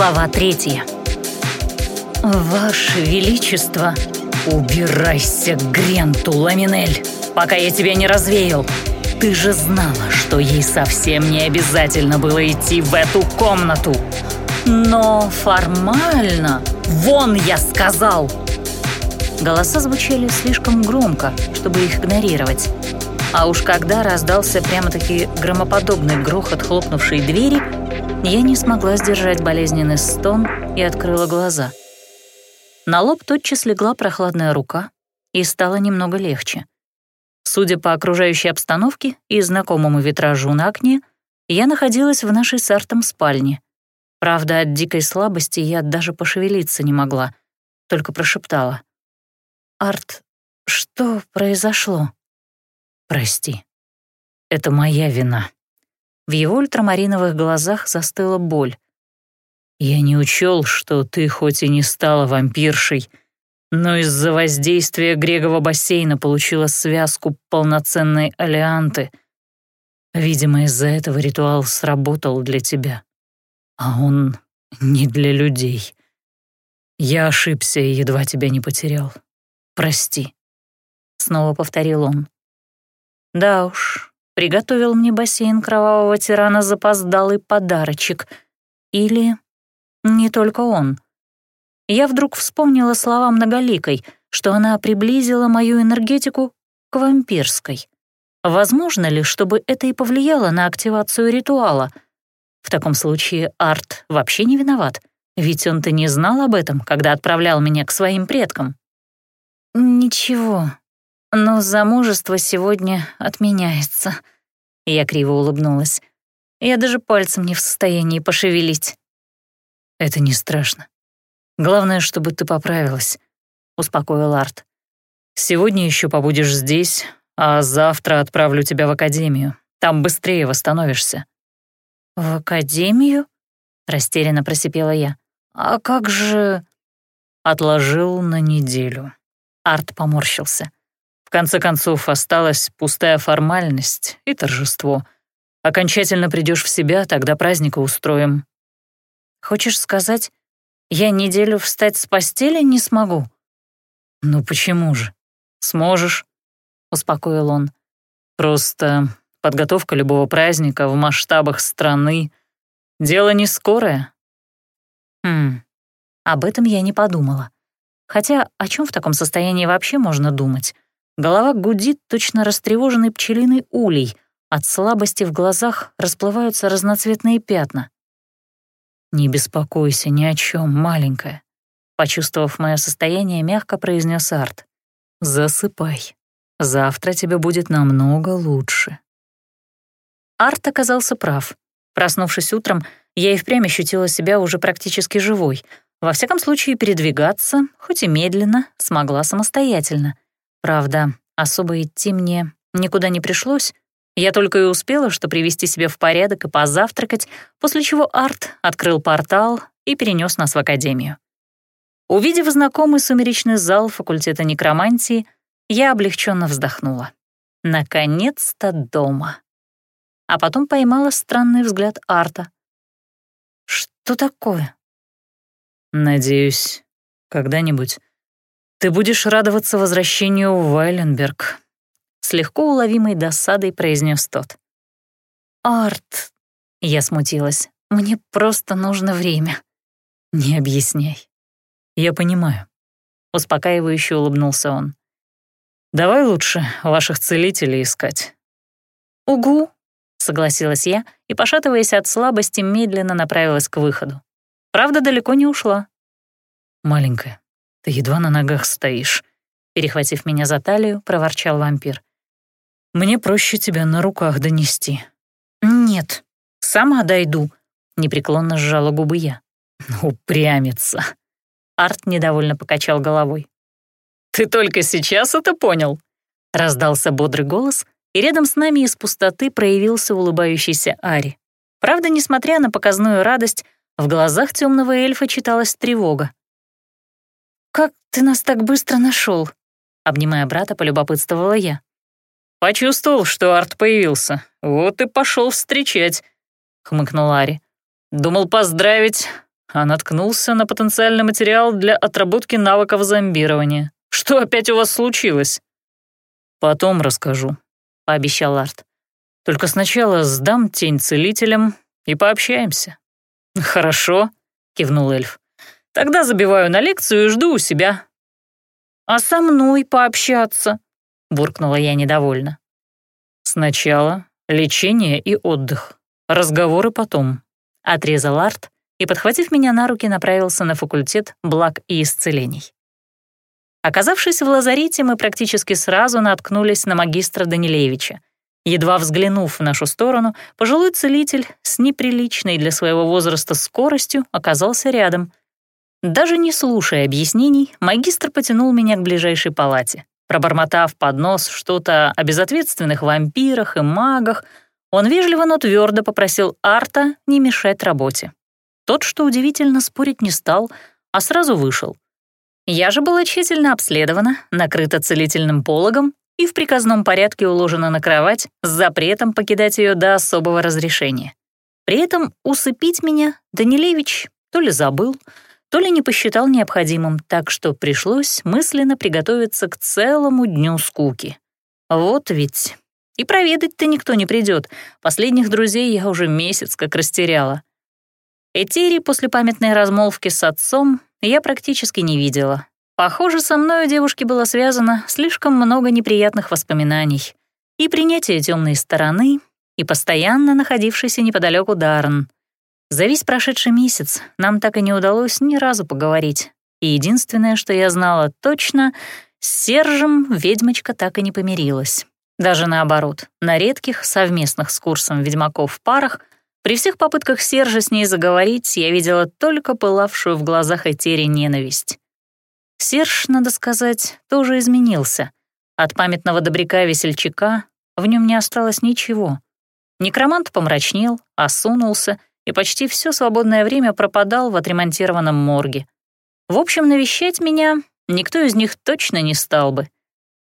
Глава третья. «Ваше Величество, убирайся Гренту, Ламинель, пока я тебя не развеял. Ты же знала, что ей совсем не обязательно было идти в эту комнату. Но формально, вон я сказал!» Голоса звучали слишком громко, чтобы их игнорировать. А уж когда раздался прямо-таки громоподобный грохот хлопнувшей двери, я не смогла сдержать болезненный стон и открыла глаза. На лоб тотчас легла прохладная рука, и стало немного легче. Судя по окружающей обстановке и знакомому витражу на окне, я находилась в нашей с Артом спальне. Правда, от дикой слабости я даже пошевелиться не могла, только прошептала. «Арт, что произошло?» «Прости. Это моя вина». В его ультрамариновых глазах застыла боль. «Я не учел, что ты хоть и не стала вампиршей, но из-за воздействия Грегова бассейна получила связку полноценной алианты. Видимо, из-за этого ритуал сработал для тебя. А он не для людей. Я ошибся и едва тебя не потерял. Прости», — снова повторил он. «Да уж, приготовил мне бассейн кровавого тирана запоздалый подарочек. Или не только он. Я вдруг вспомнила слова многоликой, что она приблизила мою энергетику к вампирской. Возможно ли, чтобы это и повлияло на активацию ритуала? В таком случае Арт вообще не виноват, ведь он-то не знал об этом, когда отправлял меня к своим предкам. «Ничего, но замужество сегодня отменяется». Я криво улыбнулась. Я даже пальцем не в состоянии пошевелить. «Это не страшно. Главное, чтобы ты поправилась», — успокоил Арт. «Сегодня еще побудешь здесь, а завтра отправлю тебя в академию. Там быстрее восстановишься». «В академию?» — растерянно просипела я. «А как же...» «Отложил на неделю». Арт поморщился. Конце концов, осталась пустая формальность и торжество. Окончательно придешь в себя, тогда праздника устроим. Хочешь сказать, я неделю встать с постели не смогу? Ну почему же? Сможешь, успокоил он. Просто подготовка любого праздника в масштабах страны — дело не скорое. Хм, об этом я не подумала. Хотя о чем в таком состоянии вообще можно думать? Голова гудит точно растревоженный пчелиный улей, от слабости в глазах расплываются разноцветные пятна. «Не беспокойся ни о чем, маленькая», — почувствовав мое состояние, мягко произнес Арт. «Засыпай. Завтра тебе будет намного лучше». Арт оказался прав. Проснувшись утром, я и впрямь ощутила себя уже практически живой. Во всяком случае, передвигаться, хоть и медленно, смогла самостоятельно. Правда, особо идти мне никуда не пришлось. Я только и успела, что привести себя в порядок и позавтракать, после чего Арт открыл портал и перенес нас в академию. Увидев знакомый сумеречный зал факультета некромантии, я облегченно вздохнула. Наконец-то дома. А потом поймала странный взгляд Арта. «Что такое?» «Надеюсь, когда-нибудь «Ты будешь радоваться возвращению в Вайленберг», — с легко уловимой досадой произнес тот. «Арт», — я смутилась, — «мне просто нужно время». «Не объясняй. Я понимаю», — успокаивающе улыбнулся он. «Давай лучше ваших целителей искать». «Угу», — согласилась я и, пошатываясь от слабости, медленно направилась к выходу. Правда, далеко не ушла. «Маленькая, ты едва на ногах стоишь», — перехватив меня за талию, проворчал вампир. «Мне проще тебя на руках донести». «Нет, сама дойду», — непреклонно сжала губы я. «Упрямится». Арт недовольно покачал головой. «Ты только сейчас это понял?» Раздался бодрый голос, и рядом с нами из пустоты проявился улыбающийся Ари. Правда, несмотря на показную радость, в глазах темного эльфа читалась тревога. «Как ты нас так быстро нашел? обнимая брата, полюбопытствовала я. «Почувствовал, что Арт появился. Вот и пошел встречать», — хмыкнул Ари. «Думал поздравить, а наткнулся на потенциальный материал для отработки навыков зомбирования. Что опять у вас случилось?» «Потом расскажу», — пообещал Арт. «Только сначала сдам тень целителям и пообщаемся». «Хорошо», — кивнул эльф. «Тогда забиваю на лекцию и жду у себя». «А со мной пообщаться?» — буркнула я недовольно. «Сначала лечение и отдых, разговоры потом», — отрезал Арт и, подхватив меня на руки, направился на факультет благ и исцелений. Оказавшись в лазарете, мы практически сразу наткнулись на магистра Данилевича. Едва взглянув в нашу сторону, пожилой целитель с неприличной для своего возраста скоростью оказался рядом. Даже не слушая объяснений, магистр потянул меня к ближайшей палате. Пробормотав под нос что-то о безответственных вампирах и магах, он вежливо, но твердо попросил Арта не мешать работе. Тот, что удивительно, спорить не стал, а сразу вышел. Я же была тщательно обследована, накрыта целительным пологом и в приказном порядке уложена на кровать с запретом покидать ее до особого разрешения. При этом усыпить меня Данилевич то ли забыл, то ли не посчитал необходимым, так что пришлось мысленно приготовиться к целому дню скуки. Вот ведь. И проведать-то никто не придет. Последних друзей я уже месяц как растеряла. Этери после памятной размолвки с отцом я практически не видела. Похоже, со мной у девушки было связано слишком много неприятных воспоминаний. И принятие темной стороны, и постоянно находившийся неподалеку Даррен. За весь прошедший месяц нам так и не удалось ни разу поговорить. И единственное, что я знала точно, с Сержем ведьмочка так и не помирилась. Даже наоборот, на редких, совместных с курсом ведьмаков парах при всех попытках Сержа с ней заговорить я видела только пылавшую в глазах Этери ненависть. Серж, надо сказать, тоже изменился. От памятного добряка-весельчака в нем не осталось ничего. Некромант помрачнел, осунулся и почти все свободное время пропадал в отремонтированном морге. В общем, навещать меня никто из них точно не стал бы.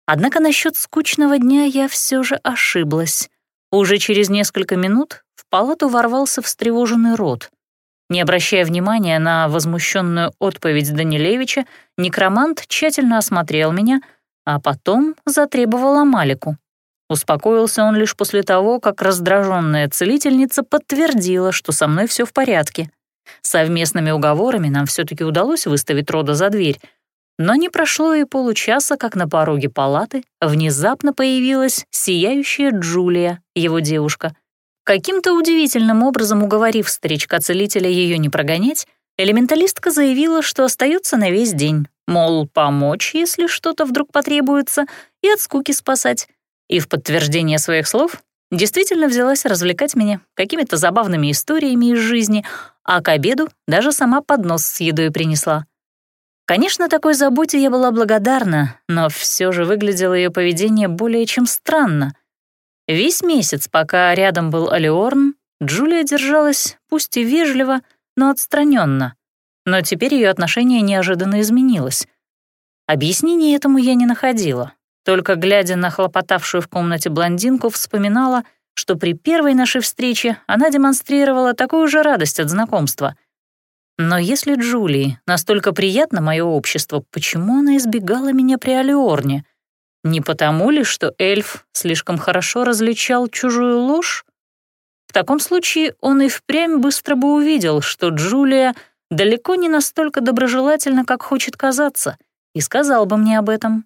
Однако насчет скучного дня я все же ошиблась. Уже через несколько минут в палату ворвался встревоженный рот. Не обращая внимания на возмущенную отповедь Данилевича, некромант тщательно осмотрел меня, а потом затребовал Амалику. Успокоился он лишь после того, как раздраженная целительница подтвердила, что со мной все в порядке. Совместными уговорами нам все таки удалось выставить Рода за дверь, но не прошло и получаса, как на пороге палаты внезапно появилась сияющая Джулия, его девушка. Каким-то удивительным образом уговорив старичка-целителя ее не прогонять, элементалистка заявила, что остается на весь день, мол, помочь, если что-то вдруг потребуется, и от скуки спасать. И в подтверждение своих слов действительно взялась развлекать меня какими-то забавными историями из жизни, а к обеду даже сама поднос с едой принесла. Конечно, такой заботе я была благодарна, но все же выглядело ее поведение более чем странно. Весь месяц, пока рядом был Алиорн, Джулия держалась, пусть и вежливо, но отстраненно. Но теперь ее отношение неожиданно изменилось. Объяснения этому я не находила. Только глядя на хлопотавшую в комнате блондинку, вспоминала, что при первой нашей встрече она демонстрировала такую же радость от знакомства — но если Джулии настолько приятно мое общество, почему она избегала меня при Алиорне? Не потому ли, что эльф слишком хорошо различал чужую ложь? В таком случае он и впрямь быстро бы увидел, что Джулия далеко не настолько доброжелательна, как хочет казаться, и сказал бы мне об этом.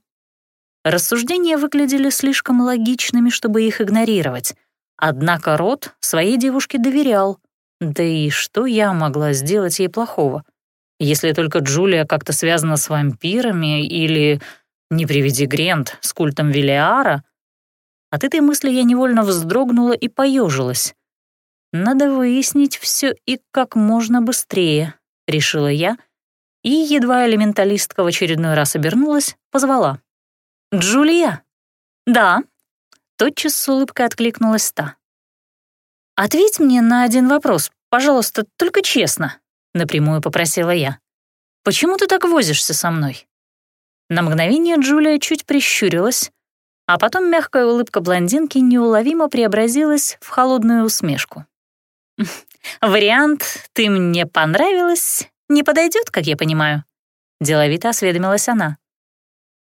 Рассуждения выглядели слишком логичными, чтобы их игнорировать. Однако Рот своей девушке доверял, да и что я могла сделать ей плохого? Если только Джулия как-то связана с вампирами или, не приведи Грент, с культом Велиара. От этой мысли я невольно вздрогнула и поежилась. «Надо выяснить все и как можно быстрее», — решила я, и, едва элементалистка в очередной раз обернулась, позвала. «Джулия?» «Да», — тотчас с улыбкой откликнулась та. «Ответь мне на один вопрос, пожалуйста, только честно», — напрямую попросила я. «Почему ты так возишься со мной?» На мгновение Джулия чуть прищурилась, а потом мягкая улыбка блондинки неуловимо преобразилась в холодную усмешку. Вариант «ты мне понравилась» не подойдет, как я понимаю?» Деловито осведомилась она.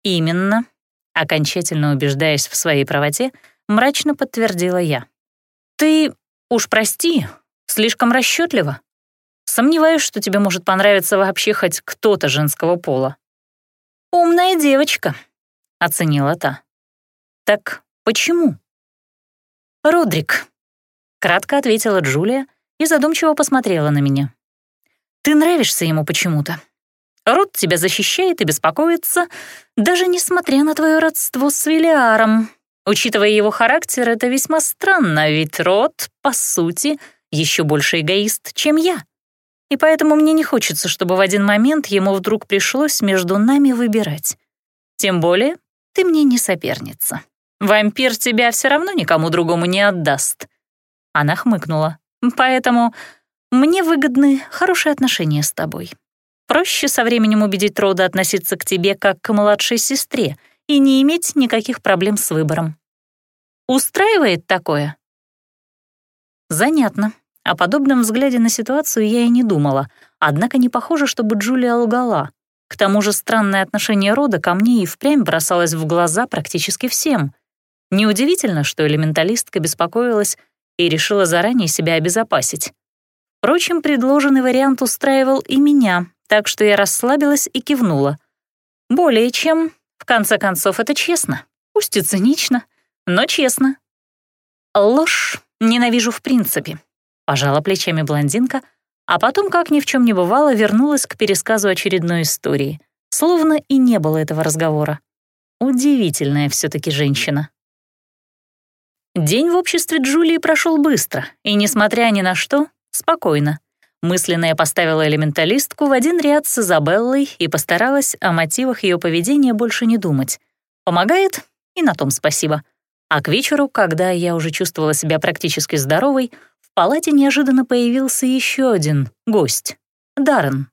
«Именно», окончательно убеждаясь в своей правоте, мрачно подтвердила я. «Ты, уж прости, слишком расчетлива. Сомневаюсь, что тебе может понравиться вообще хоть кто-то женского пола». «Умная девочка», — оценила та. «Так почему?» «Родрик», — кратко ответила Джулия и задумчиво посмотрела на меня. «Ты нравишься ему почему-то. Род тебя защищает и беспокоится, даже несмотря на твое родство с Вилиаром. Учитывая его характер, это весьма странно, ведь Род, по сути, еще больше эгоист, чем я. И поэтому мне не хочется, чтобы в один момент ему вдруг пришлось между нами выбирать. Тем более, ты мне не соперница. Вампир тебя все равно никому другому не отдаст. Она хмыкнула. Поэтому мне выгодны хорошие отношения с тобой. Проще со временем убедить Рода относиться к тебе как к младшей сестре и не иметь никаких проблем с выбором. Устраивает такое? Занятно. О подобном взгляде на ситуацию я и не думала, однако не похоже, чтобы Джулия лгала. К тому же странное отношение Рода ко мне и впрямь бросалось в глаза практически всем. Неудивительно, что элементалистка беспокоилась и решила заранее себя обезопасить. Впрочем, предложенный вариант устраивал и меня, так что я расслабилась и кивнула. Более чем, в конце концов, это честно. Пусть и цинично, но честно. Ложь ненавижу в принципе. Пожала плечами блондинка, а потом, как ни в чем не бывало, вернулась к пересказу очередной истории. Словно и не было этого разговора. Удивительная все таки женщина. День в обществе Джулии прошел быстро, и, несмотря ни на что, спокойно. Мысленно я поставила элементалистку в один ряд с Изабеллой и постаралась о мотивах ее поведения больше не думать. Помогает, и на том спасибо. А к вечеру, когда я уже чувствовала себя практически здоровой, в палате неожиданно появился еще один гость — Даррен.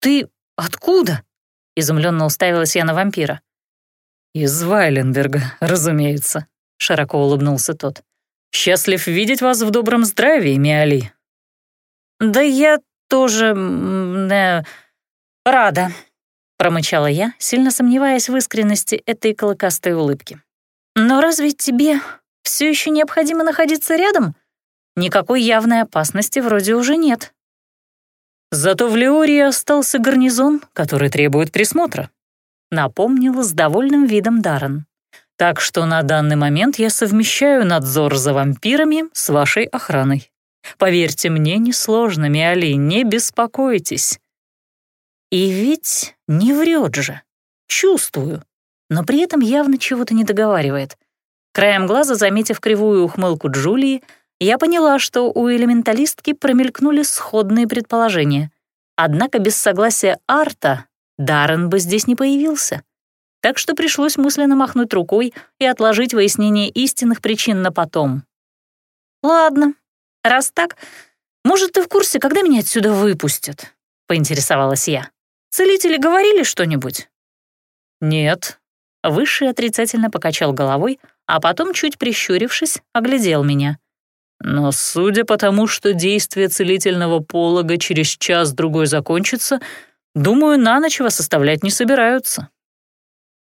«Ты откуда?» — изумленно уставилась я на вампира. «Из Вайленберга, разумеется», — широко улыбнулся тот. «Счастлив видеть вас в добром здравии, Миали. «Да я тоже... Э, рада», — промычала я, сильно сомневаясь в искренности этой клыкастой улыбки. «Но разве тебе все еще необходимо находиться рядом? Никакой явной опасности вроде уже нет». «Зато в Леории остался гарнизон, который требует присмотра», — напомнил с довольным видом Даррен. «Так что на данный момент я совмещаю надзор за вампирами с вашей охраной». Поверьте мне, несложно, Миали, не беспокойтесь. И ведь не врет же. Чувствую. Но при этом явно чего-то не договаривает. Краем глаза, заметив кривую ухмылку Джулии, я поняла, что у элементалистки промелькнули сходные предположения. Однако без согласия Арта Даррен бы здесь не появился. Так что пришлось мысленно махнуть рукой и отложить выяснение истинных причин на потом. Ладно, Раз так, может, ты в курсе, когда меня отсюда выпустят?» — поинтересовалась я. «Целители говорили что-нибудь?» «Нет». Высший отрицательно покачал головой, а потом, чуть прищурившись, оглядел меня. «Но судя по тому, что действие целительного полога через час-другой закончится, думаю, на ночь вас оставлять не собираются».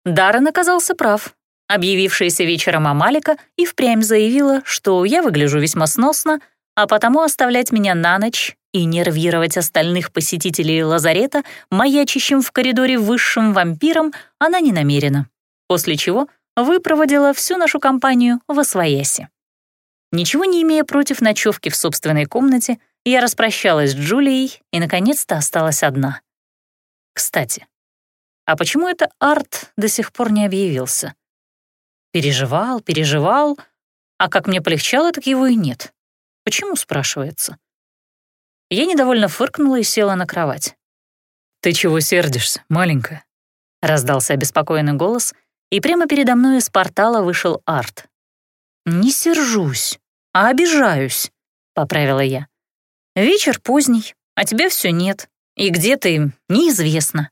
Даррен оказался прав. Объявившаяся вечером Амалика и впрямь заявила, что я выгляжу весьма сносно, а потому оставлять меня на ночь и нервировать остальных посетителей лазарета, маячащим в коридоре высшим вампиром, она не намерена. После чего выпроводила всю нашу компанию в Освояси. Ничего не имея против ночевки в собственной комнате, я распрощалась с Джулией и, наконец-то, осталась одна. Кстати, а почему это Арт до сих пор не объявился? Переживал, переживал, а как мне полегчало, так его и нет. Почему, спрашивается? Я недовольно фыркнула и села на кровать. «Ты чего сердишься, маленькая?» Раздался обеспокоенный голос, и прямо передо мной из портала вышел Арт. «Не сержусь, а обижаюсь», — поправила я. «Вечер поздний, а тебя все нет, и где ты, неизвестно».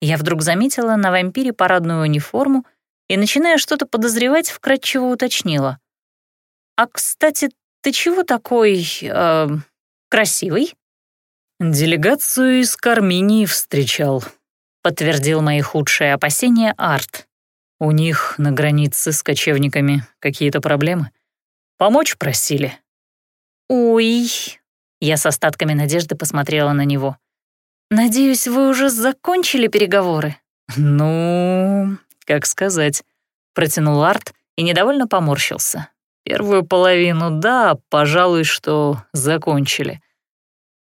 Я вдруг заметила на вампире парадную униформу и, начиная что-то подозревать, вкратчиво уточнила. «А, кстати, ты чего такой... Э, красивый?» «Делегацию из Карминии встречал», — подтвердил мои худшие опасения Арт. «У них на границе с кочевниками какие-то проблемы. Помочь просили». «Ой...» — я с остатками надежды посмотрела на него. «Надеюсь, вы уже закончили переговоры?» «Ну, как сказать», — протянул Арт и недовольно поморщился. «Первую половину, да, пожалуй, что закончили.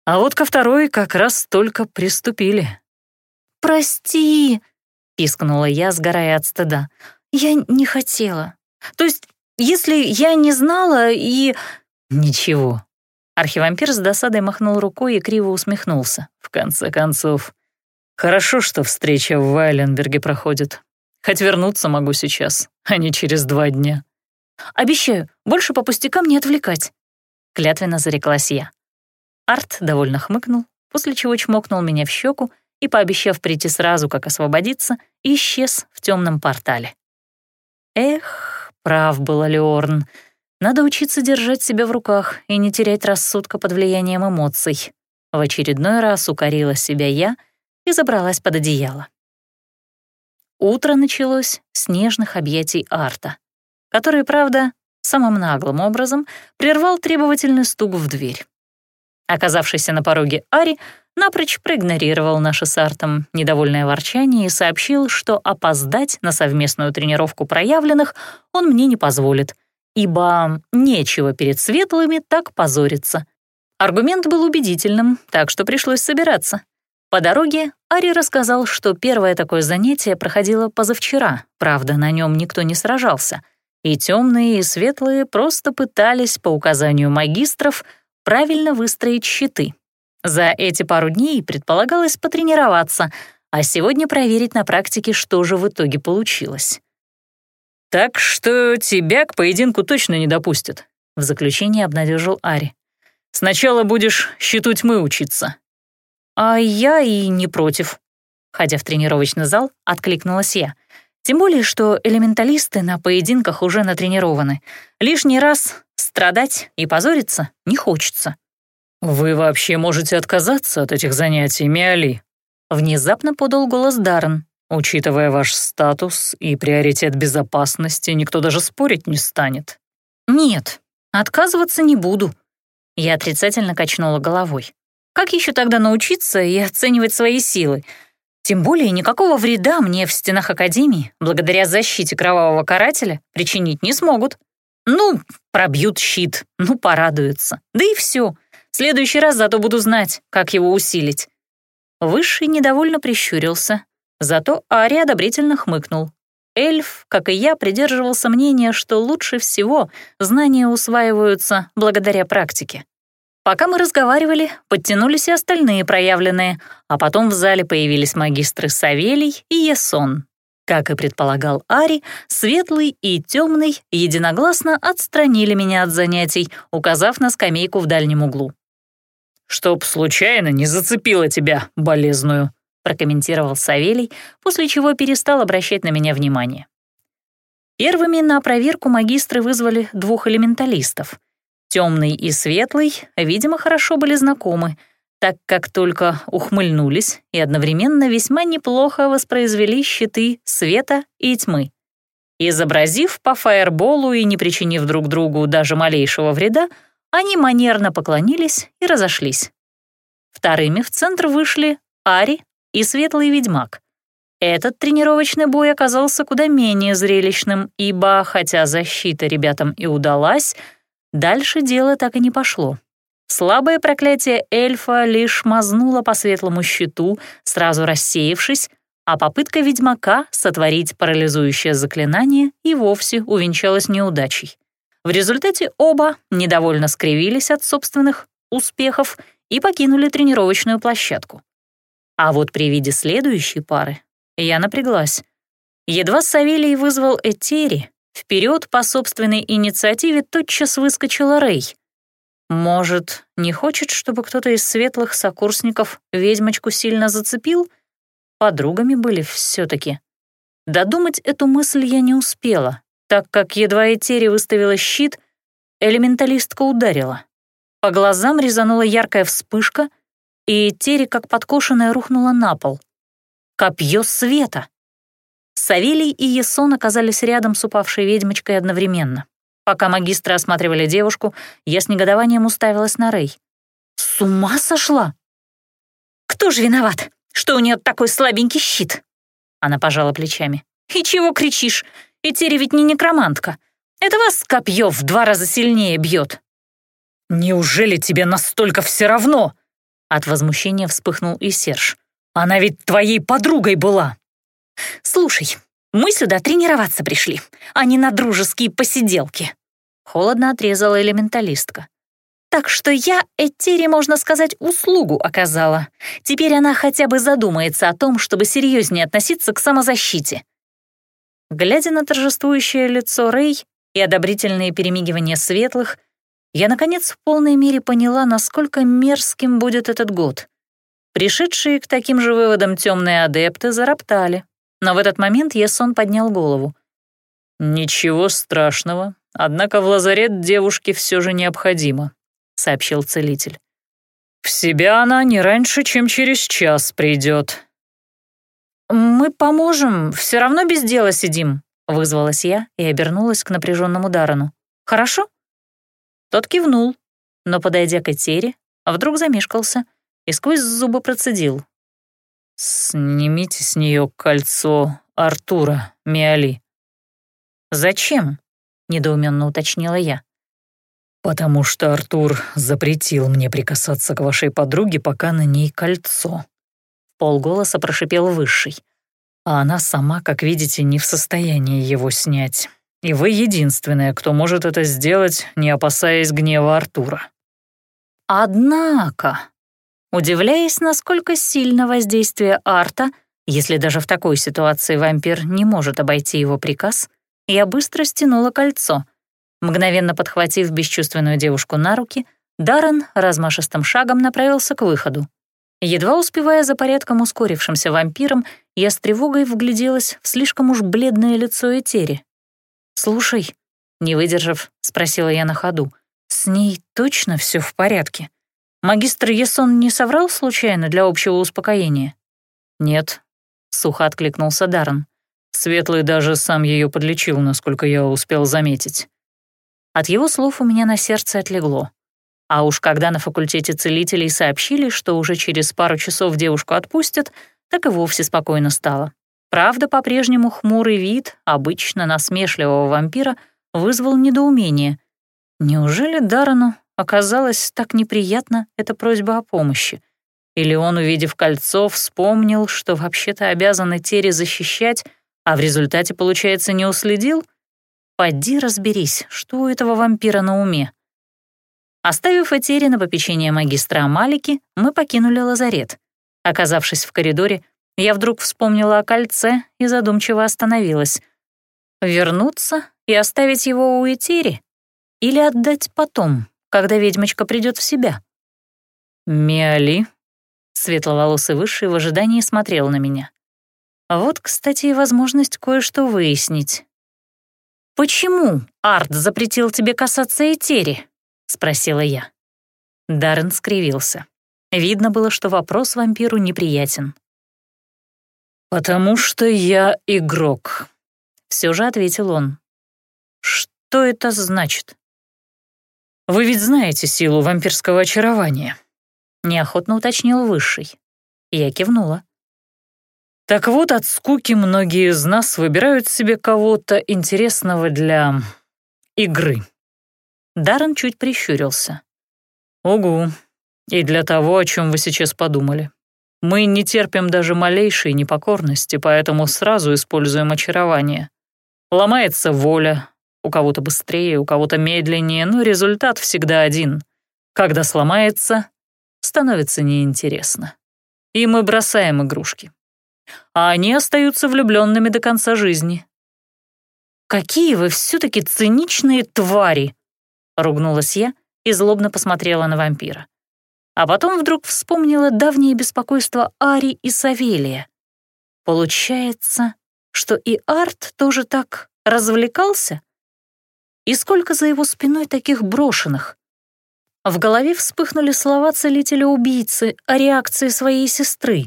А вот ко второй как раз только приступили». «Прости», — пискнула я, сгорая от стыда. «Я не хотела. То есть, если я не знала и...» «Ничего». Архивампир с досадой махнул рукой и криво усмехнулся. В конце концов, хорошо, что встреча в Вайленберге проходит. Хоть вернуться могу сейчас, а не через два дня. «Обещаю, больше по пустякам не отвлекать», — клятвенно зареклась я. Арт довольно хмыкнул, после чего чмокнул меня в щеку и, пообещав прийти сразу, как освободиться, исчез в темном портале. Эх, прав был Леорн. Надо учиться держать себя в руках и не терять рассудка под влиянием эмоций. В очередной раз укорила себя я и забралась под одеяло. Утро началось с нежных объятий Арта, который, правда, самым наглым образом прервал требовательный стук в дверь. Оказавшийся на пороге Ари напрочь проигнорировал наше с Артом недовольное ворчание и сообщил, что опоздать на совместную тренировку проявленных он мне не позволит, ибо нечего перед светлыми так позориться. Аргумент был убедительным, так что пришлось собираться. По дороге Ари рассказал, что первое такое занятие проходило позавчера, правда, на нем никто не сражался, и темные и светлые просто пытались по указанию магистров правильно выстроить щиты. За эти пару дней предполагалось потренироваться, а сегодня проверить на практике, что же в итоге получилось. «Так что тебя к поединку точно не допустят», — в заключение обнадежил Ари. «Сначала будешь щиту тьмы учиться, «А я и не против», — ходя в тренировочный зал, откликнулась я. «Тем более, что элементалисты на поединках уже натренированы. Лишний раз страдать и позориться не хочется». «Вы вообще можете отказаться от этих занятий, Миали?» Внезапно подал голос Даррен. «Учитывая ваш статус и приоритет безопасности, никто даже спорить не станет». «Нет, отказываться не буду». Я отрицательно качнула головой. Как еще тогда научиться и оценивать свои силы? Тем более никакого вреда мне в стенах Академии, благодаря защите кровавого карателя, причинить не смогут. Ну, пробьют щит, ну, порадуются. Да и все. В следующий раз зато буду знать, как его усилить. Высший недовольно прищурился, зато Ари одобрительно хмыкнул. Эльф, как и я, придерживался мнения, что лучше всего знания усваиваются благодаря практике. Пока мы разговаривали, подтянулись и остальные проявленные, а потом в зале появились магистры Савелий и Есон. Как и предполагал Ари, светлый и темный единогласно отстранили меня от занятий, указав на скамейку в дальнем углу. «Чтоб случайно не зацепило тебя, болезную», прокомментировал Савелий, после чего перестал обращать на меня внимание. Первыми на проверку магистры вызвали двух элементалистов — Темный и светлый, видимо, хорошо были знакомы, так как только ухмыльнулись и одновременно весьма неплохо воспроизвели щиты света и тьмы. Изобразив по фаерболу и не причинив друг другу даже малейшего вреда, они манерно поклонились и разошлись. Вторыми в центр вышли Ари и Светлый Ведьмак. Этот тренировочный бой оказался куда менее зрелищным, ибо, хотя защита ребятам и удалась, Дальше дело так и не пошло. Слабое проклятие эльфа лишь мазнуло по светлому щиту, сразу рассеявшись, а попытка ведьмака сотворить парализующее заклинание и вовсе увенчалась неудачей. В результате оба недовольно скривились от собственных успехов и покинули тренировочную площадку. А вот при виде следующей пары я напряглась. Едва Савелий вызвал Этери, Вперед по собственной инициативе тотчас выскочила Рэй. Может, не хочет, чтобы кто-то из светлых сокурсников ведьмочку сильно зацепил? Подругами были все таки Додумать эту мысль я не успела, так как едва Этери выставила щит, Элементалистка ударила. По глазам резанула яркая вспышка, и Терри, как подкошенная, рухнула на пол. Копье света! Савелий и Есон оказались рядом с упавшей ведьмочкой одновременно. Пока магистры осматривали девушку, я с негодованием уставилась на Рэй. «С ума сошла?» «Кто же виноват, что у нее такой слабенький щит?» Она пожала плечами. «И чего кричишь? Этери ведь не некромантка. Это вас копье в два раза сильнее бьет». «Неужели тебе настолько все равно?» От возмущения вспыхнул и Серж. «Она ведь твоей подругой была!» «Слушай, мы сюда тренироваться пришли, а не на дружеские посиделки», — холодно отрезала элементалистка. «Так что я Этере, можно сказать, услугу оказала. Теперь она хотя бы задумается о том, чтобы серьезнее относиться к самозащите». Глядя на торжествующее лицо Рэй и одобрительные перемигивания светлых, я, наконец, в полной мере поняла, насколько мерзким будет этот год. Пришедшие к таким же выводам темные адепты зароптали, но в этот момент Есон поднял голову. «Ничего страшного, однако в лазарет девушке все же необходимо», — сообщил целитель. «В себя она не раньше, чем через час придет». «Мы поможем, все равно без дела сидим», — вызвалась я и обернулась к напряженному Дарану. «Хорошо?» Тот кивнул, но, подойдя к Этере, вдруг замешкался и сквозь зубы процедил. «Снимите с нее кольцо Артура, Миали». «Зачем?» — недоуменно уточнила я. «Потому что Артур запретил мне прикасаться к вашей подруге, пока на ней кольцо», — полголоса прошипел Высший. «А она сама, как видите, не в состоянии его снять. И вы единственная, кто может это сделать, не опасаясь гнева Артура». «Однако», Удивляясь, насколько сильно воздействие арта, если даже в такой ситуации вампир не может обойти его приказ, я быстро стянула кольцо. Мгновенно подхватив бесчувственную девушку на руки, Даррен размашистым шагом направился к выходу. Едва успевая за порядком ускорившимся вампиром, я с тревогой вгляделась в слишком уж бледное лицо Этери. «Слушай», — не выдержав, спросила я на ходу, «с ней точно все в порядке?» Магистр Есон не соврал случайно для общего успокоения? Нет, сухо откликнулся Даррен. Светлый даже сам ее подлечил, насколько я успел заметить. От его слов у меня на сердце отлегло. А уж когда на факультете целителей сообщили, что уже через пару часов девушку отпустят, так и вовсе спокойно стало. Правда, по-прежнему хмурый вид обычно насмешливого вампира вызвал недоумение. Неужели Дарану Оказалось, так неприятно эта просьба о помощи. Или он, увидев кольцо, вспомнил, что вообще-то обязан Этери защищать, а в результате, получается, не уследил? Пойди разберись, что у этого вампира на уме. Оставив Этери на попечение магистра Амалики, мы покинули лазарет. Оказавшись в коридоре, я вдруг вспомнила о кольце и задумчиво остановилась. Вернуться и оставить его у Этери? Или отдать потом, когда ведьмочка придет в себя. «Миали?» Светловолосый высший в ожидании смотрел на меня. Вот, кстати, и возможность кое-что выяснить. «Почему Арт запретил тебе касаться Этери?» — спросила я. Даррен скривился. Видно было, что вопрос вампиру неприятен. «Потому что я игрок», — все же ответил он. «Что это значит?» Вы ведь знаете силу вампирского очарования?» — неохотно уточнил Высший. Я кивнула. «Так вот, от скуки многие из нас выбирают себе кого-то интересного для... игры». Даррен чуть прищурился. «Угу. И для того, о чем вы сейчас подумали. Мы не терпим даже малейшей непокорности, поэтому сразу используем очарование. Ломается воля, у кого-то быстрее, у кого-то медленнее, но результат всегда один. Когда сломается, становится неинтересно. И мы бросаем игрушки. А они остаются влюбленными до конца жизни. «Какие вы все-таки циничные твари!» — ругнулась я и злобно посмотрела на вампира. А потом вдруг вспомнила давнее беспокойство Ари и Савелия. Получается, что и Арт тоже так развлекался? И сколько за его спиной таких брошенных? В голове вспыхнули слова целителя-убийцы о реакции своей сестры.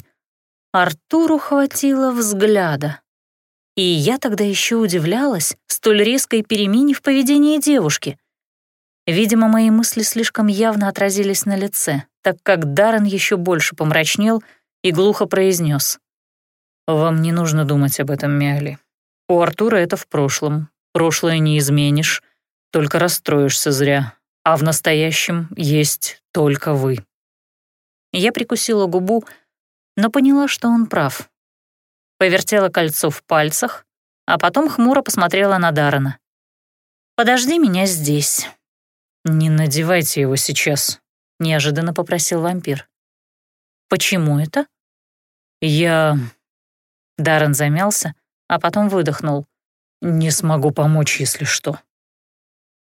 Артуру хватило взгляда. И я тогда еще удивлялась столь резкой перемене в поведении девушки. Видимо, мои мысли слишком явно отразились на лице, так как Даррен еще больше помрачнел и глухо произнес. «Вам не нужно думать об этом, Миали. У Артура это в прошлом. Прошлое не изменишь, только расстроишься зря. А в настоящем есть только вы». Я прикусила губу, но поняла, что он прав. Повертела кольцо в пальцах, а потом хмуро посмотрела на Даррена. «Подожди меня здесь». «Не надевайте его сейчас», — неожиданно попросил вампир. «Почему это?» «Я...» Даррен замялся, а потом выдохнул. «Не смогу помочь, если что».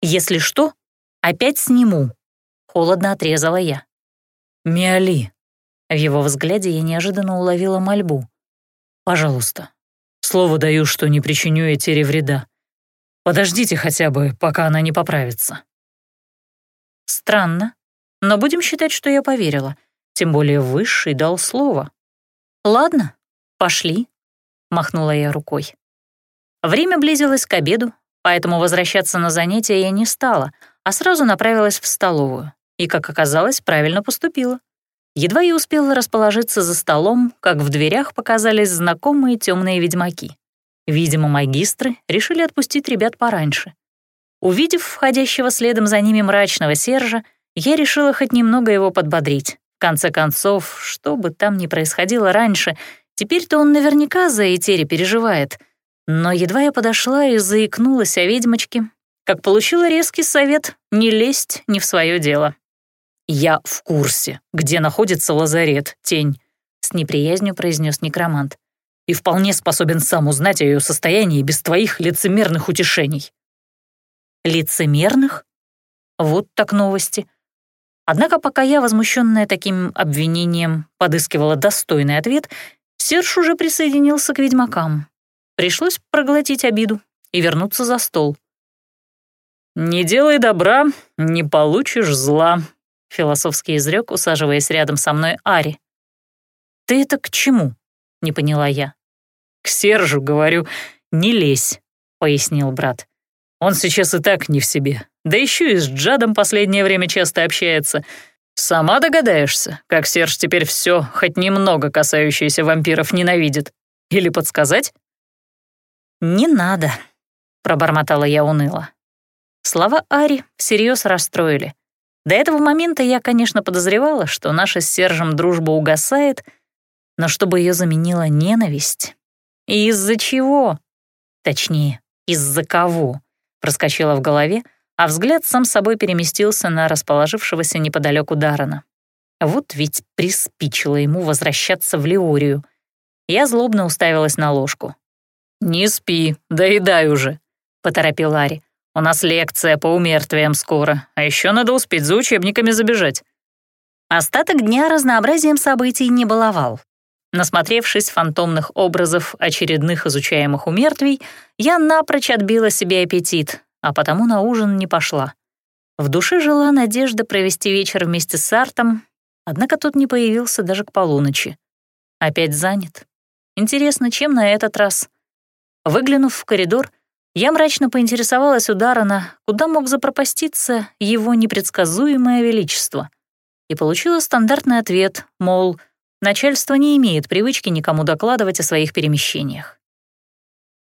«Если что, опять сниму», — холодно отрезала я. «Миали». В его взгляде я неожиданно уловила мольбу. «Пожалуйста, слово даю, что не причиню Этере вреда. Подождите хотя бы, пока она не поправится». Странно, но будем считать, что я поверила. Тем более Высший дал слово. «Ладно, пошли», — махнула я рукой. Время близилось к обеду, поэтому возвращаться на занятия я не стала, а сразу направилась в столовую. И, как оказалось, правильно поступила. Едва я успела расположиться за столом, как в дверях показались знакомые темные ведьмаки. Видимо, магистры решили отпустить ребят пораньше. Увидев входящего следом за ними мрачного Сержа, я решила хоть немного его подбодрить. В конце концов, что бы там ни происходило раньше, теперь-то он наверняка за Этери переживает. Но едва я подошла и заикнулась о ведьмочке, как получила резкий совет не лезть не в свое дело. «Я в курсе, где находится лазарет, тень», — с неприязнью произнес некромант, «и вполне способен сам узнать о ее состоянии без твоих лицемерных утешений». Лицемерных? Вот так новости. Однако пока я, возмущенная таким обвинением, подыскивала достойный ответ, Серж уже присоединился к ведьмакам. Пришлось проглотить обиду и вернуться за стол. «Не делай добра, не получишь зла», — философский изрек, усаживаясь рядом со мной Ари. «Ты это к чему?» — не поняла я. «К Сержу, говорю, не лезь», — пояснил брат. Он сейчас и так не в себе. Да еще и с Джадом последнее время часто общается. Сама догадаешься, как Серж теперь все, хоть немного касающееся вампиров, ненавидит. Или подсказать? «Не надо», — пробормотала я уныло. Слова Ари всерьез расстроили. До этого момента я, конечно, подозревала, что наша с Сержем дружба угасает, но чтобы ее заменила ненависть. И из-за чего? Точнее, из-за кого? проскочило в голове, а взгляд сам собой переместился на расположившегося неподалеку Дарана. Вот ведь приспичило ему возвращаться в Леорию. Я злобно уставилась на ложку. «Не спи, доедай уже», — поторопил Ари. «У нас лекция по умертвиям скоро, а еще надо успеть за учебниками забежать». Остаток дня разнообразием событий не баловал. Насмотревшись фантомных образов очередных изучаемых умертвий, я напрочь отбила себе аппетит, а потому на ужин не пошла. В душе жила надежда провести вечер вместе с Артом, однако тот не появился даже к полуночи. Опять занят. Интересно, чем на этот раз? Выглянув в коридор, я мрачно поинтересовалась у Дарана, куда мог запропаститься его непредсказуемое величество, и получила стандартный ответ, мол, Начальство не имеет привычки никому докладывать о своих перемещениях.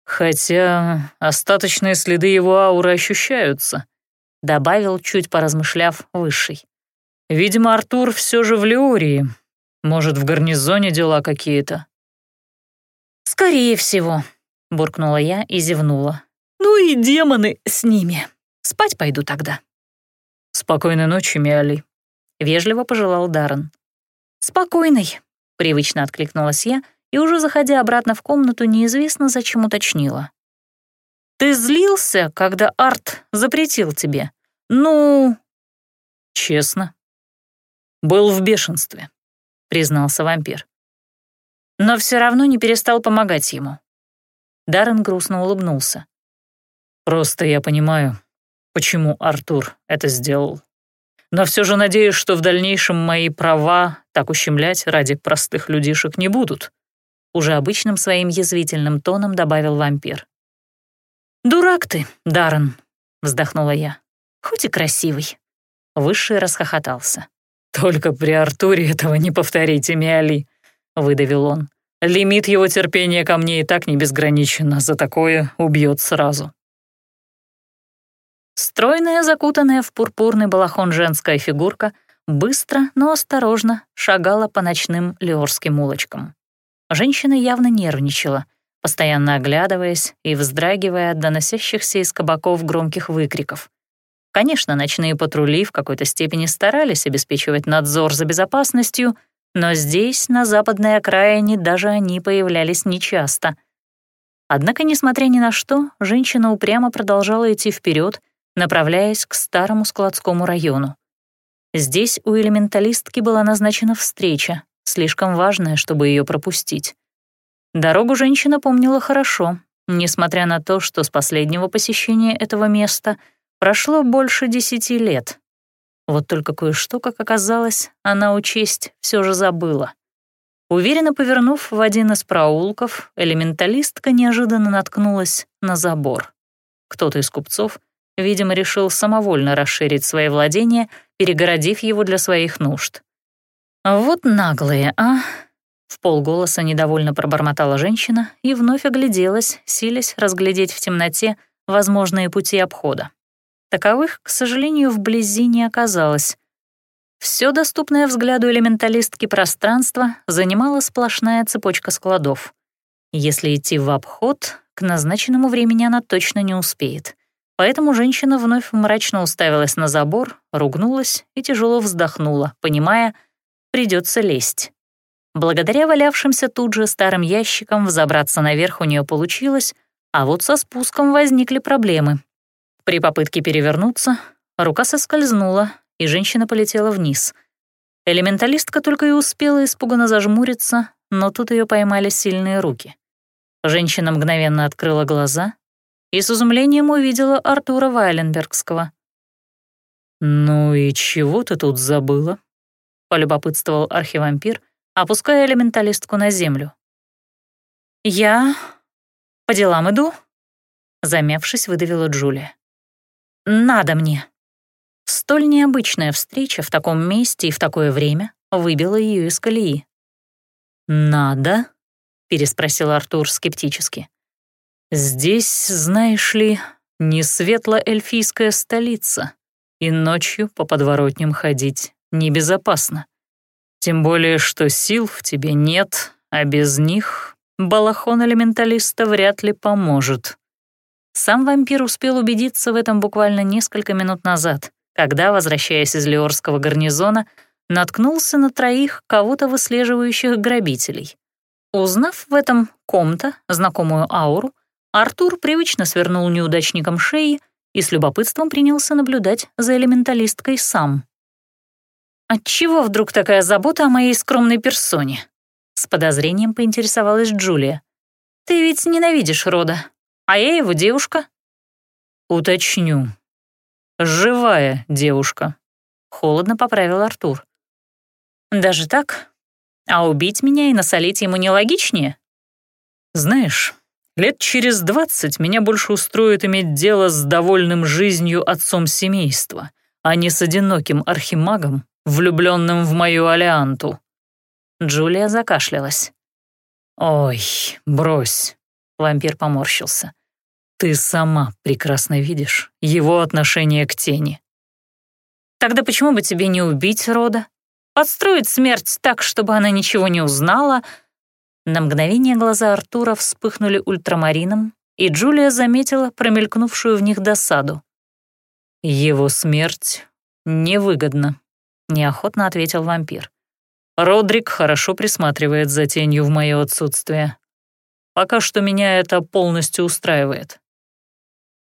«Хотя остаточные следы его ауры ощущаются», — добавил, чуть поразмышляв, Высший. «Видимо, Артур все же в Леории. Может, в гарнизоне дела какие-то?» «Скорее всего», — буркнула я и зевнула. «Ну и демоны с ними. Спать пойду тогда». «Спокойной ночи, Миали», — вежливо пожелал Даррен. «Спокойной», — привычно откликнулась я и уже заходя обратно в комнату, неизвестно зачем уточнила. «Ты злился, когда Арт запретил тебе? Ну...» «Честно?» «Был в бешенстве», — признался вампир. Но все равно не перестал помогать ему. Даррен грустно улыбнулся. «Просто я понимаю, почему Артур это сделал. Но все же надеюсь, что в дальнейшем мои права так ущемлять ради простых людишек не будут. Уже обычным своим язвительным тоном добавил вампир. «Дурак ты, Даррен», — вздохнула я. «Хоть и красивый». Высший расхохотался. «Только при Артуре этого не повторите, Миали», — выдавил он. «Лимит его терпения ко мне и так не безграничен, а за такое убьет сразу». Стройная, закутанная в пурпурный балахон женская фигурка быстро, но осторожно шагала по ночным леорским улочкам. Женщина явно нервничала, постоянно оглядываясь и вздрагивая от доносящихся из кабаков громких выкриков. Конечно, ночные патрули в какой-то степени старались обеспечивать надзор за безопасностью, но здесь, на западной окраине, даже они появлялись нечасто. Однако, несмотря ни на что, женщина упрямо продолжала идти вперед, направляясь к старому складскому району. Здесь у элементалистки была назначена встреча, слишком важная, чтобы ее пропустить. Дорогу женщина помнила хорошо, несмотря на то, что с последнего посещения этого места прошло больше десяти лет. Вот только кое-что, как оказалось, она учесть все же забыла. Уверенно повернув в один из проулков, элементалистка неожиданно наткнулась на забор. Кто-то из купцов — Видимо, решил самовольно расширить свои владения, перегородив его для своих нужд. «Вот наглые, а!» В полголоса недовольно пробормотала женщина и вновь огляделась, силясь разглядеть в темноте возможные пути обхода. Таковых, к сожалению, вблизи не оказалось. Все доступное взгляду элементалистки пространство занимала сплошная цепочка складов. Если идти в обход, к назначенному времени она точно не успеет. Поэтому женщина вновь мрачно уставилась на забор, ругнулась и тяжело вздохнула, понимая, придется лезть. Благодаря валявшимся тут же старым ящикам взобраться наверх у нее получилось, а вот со спуском возникли проблемы. При попытке перевернуться рука соскользнула, и женщина полетела вниз. Элементалистка только и успела испуганно зажмуриться, но тут ее поймали сильные руки. Женщина мгновенно открыла глаза и с изумлением увидела Артура Вайленбергского. «Ну и чего ты тут забыла?» — полюбопытствовал архивампир, опуская элементалистку на землю. «Я по делам иду», — замявшись, выдавила Джулия. «Надо мне». Столь необычная встреча в таком месте и в такое время выбила ее из колеи. «Надо?» — переспросил Артур скептически. Здесь, знаешь ли, не светло-эльфийская столица, и ночью по подворотням ходить небезопасно. Тем более, что сил в тебе нет, а без них балахон элементалиста вряд ли поможет. Сам вампир успел убедиться в этом буквально несколько минут назад, когда, возвращаясь из Леорского гарнизона, наткнулся на троих кого-то выслеживающих грабителей. Узнав в этом ком-то знакомую ауру, Артур привычно свернул неудачником шеи и с любопытством принялся наблюдать за элементалисткой сам. «Отчего вдруг такая забота о моей скромной персоне?» С подозрением поинтересовалась Джулия. «Ты ведь ненавидишь рода, а я его девушка». «Уточню. Живая девушка», — холодно поправил Артур. «Даже так? А убить меня и насолить ему нелогичнее?» «Знаешь, Лет через двадцать меня больше устроит иметь дело с довольным жизнью отцом семейства, а не с одиноким архимагом, влюбленным в мою Алианту». Джулия закашлялась. «Ой, брось», — вампир поморщился. «Ты сама прекрасно видишь его отношение к тени». «Тогда почему бы тебе не убить рода? Подстроить смерть так, чтобы она ничего не узнала, на мгновение глаза Артура вспыхнули ультрамарином, и Джулия заметила промелькнувшую в них досаду. «Его смерть невыгодна», — неохотно ответил вампир. «Родрик хорошо присматривает за тенью в мое отсутствие. Пока что меня это полностью устраивает».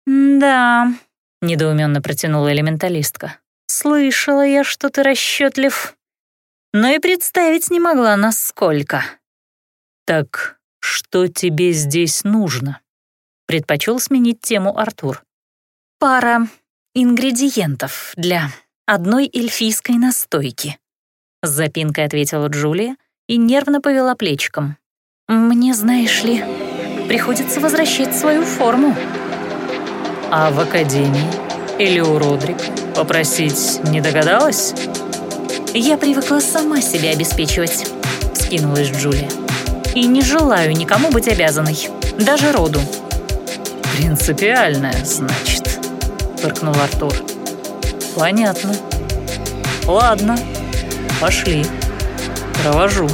«Да», — недоуменно протянула элементалистка. «Слышала я, что ты расчетлив, но и представить не могла, насколько». «Так что тебе здесь нужно?» Предпочел сменить тему Артур. «Пара ингредиентов для одной эльфийской настойки», — запинкой ответила Джулия и нервно повела плечиком. «Мне, знаешь ли, приходится возвращать свою форму». «А в академии? Или у Родрик? Попросить не догадалась?» «Я привыкла сама себя обеспечивать», — скинулась Джулия. «И не желаю никому быть обязанной, даже роду». «Принципиальная, значит», — фыркнул Артур. «Понятно. Ладно, пошли. Провожу».